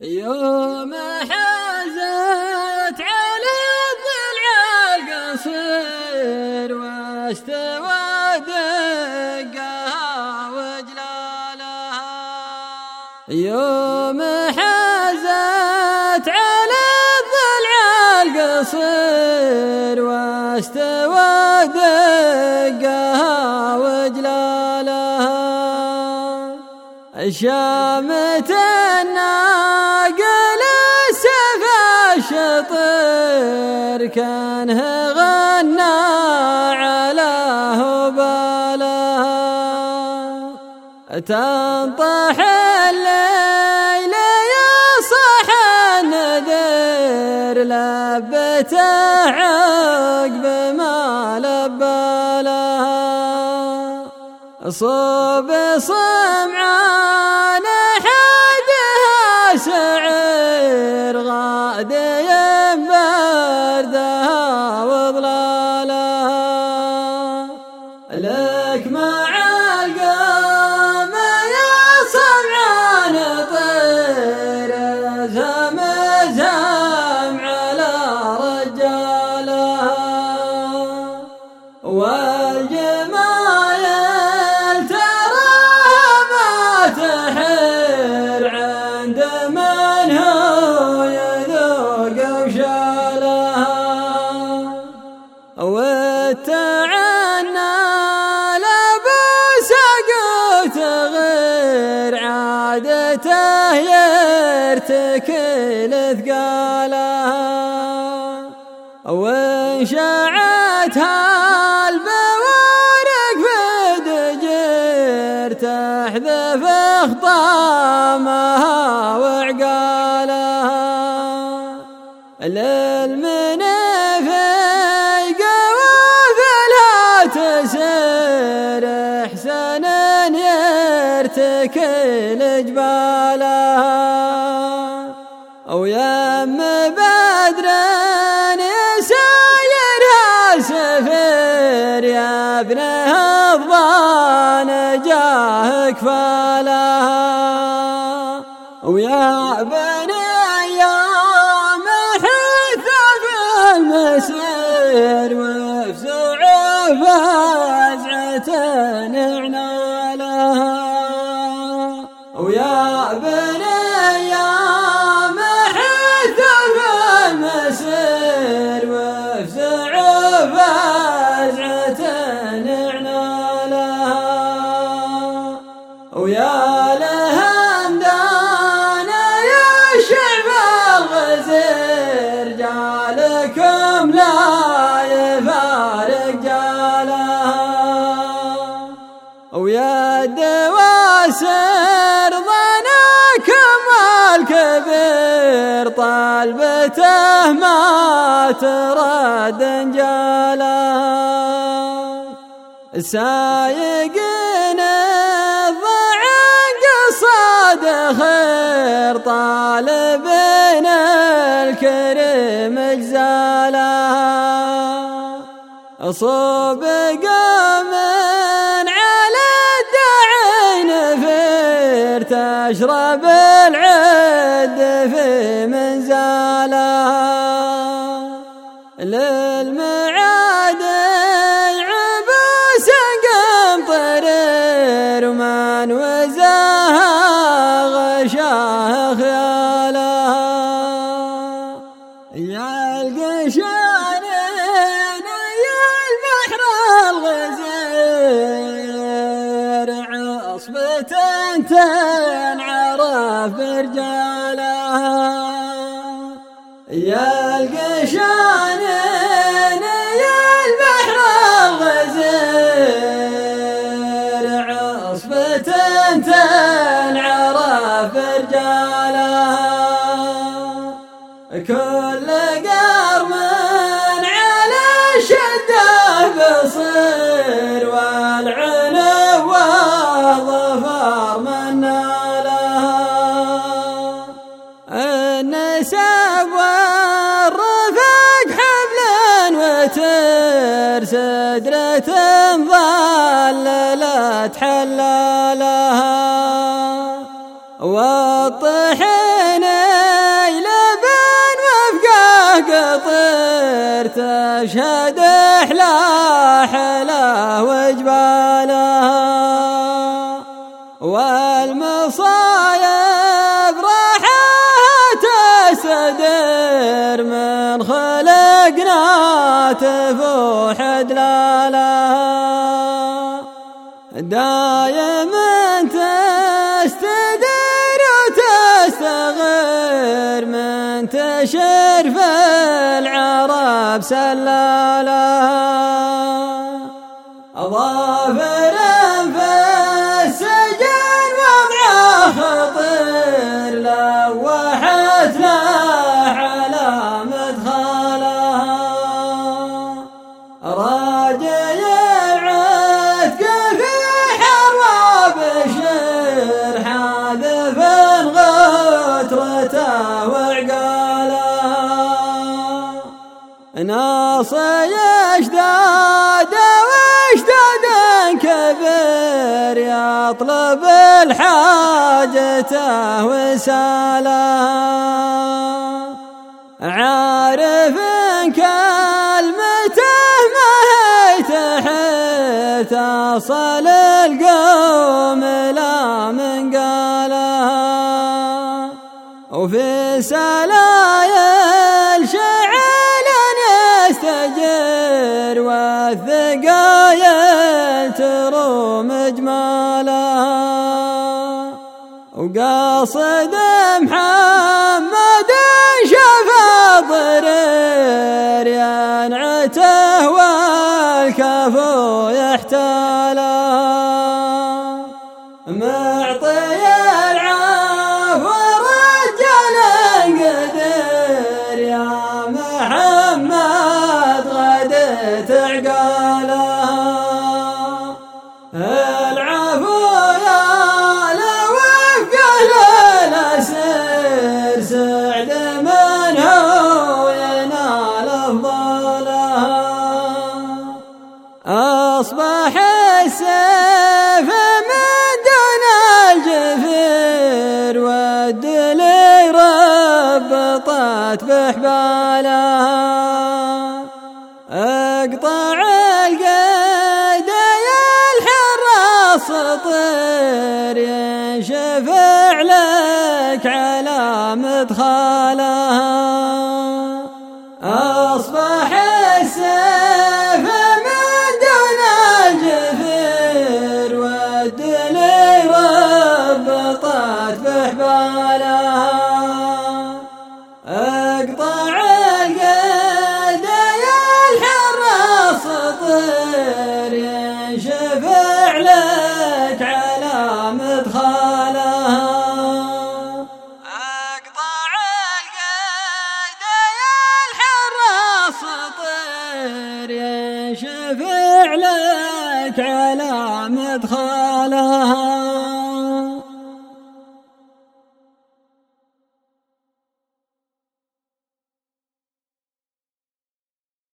يوم حازت على الضلع القصير واستوى دقها وجلالها. يوم حازت على الضلع القصير واستوى دقها وجلالها. شامت الشطير كانه غنى على هبالها تنطح الليل يصح النذير لبته عقب ما لبى لها صوب صمعان والجمايل تراها ما تحير عند من هو يذوق وشالها. والتعنى تحذف خطامها وعقالها. للمنف قوافلها تسير احسن يرتكل جبالها ويم بدر جاهك فالها ويا بني أيام حث بالمسير وفزع فزعة نعنالها ويا بني طالبته ما ترد انجالها سايقين الضعن قصاد خير طالبين الكريم اجزالها صوب قوم على الدعين فير تشرب العد في منزالها للمعاد عبوس قمطرير ومن وزاها غشاه خيالها يا القشانين يا البحر الغزير عصبة تنعرف برجالها يا القشانين تسر سدرة ظللت حلالها. والطحن لبن وفقه قطر تشهد أحلى حلا وجبال. دلالها دايم تستدر وتستغير من تشر في العرب سلالا. أظافر ناصي اشداد واشداد كبير يطلب الحاجته وساله عارف كلمته ما هي تحت أصل القوم لا من قالها وفي سلايل وقاصد محمد الاسير سعد من هو ينال افضلها أصبح السيف من دون الجفير والدلي ربطت بحبالها أقطع طير ينشفع لك على مدخلها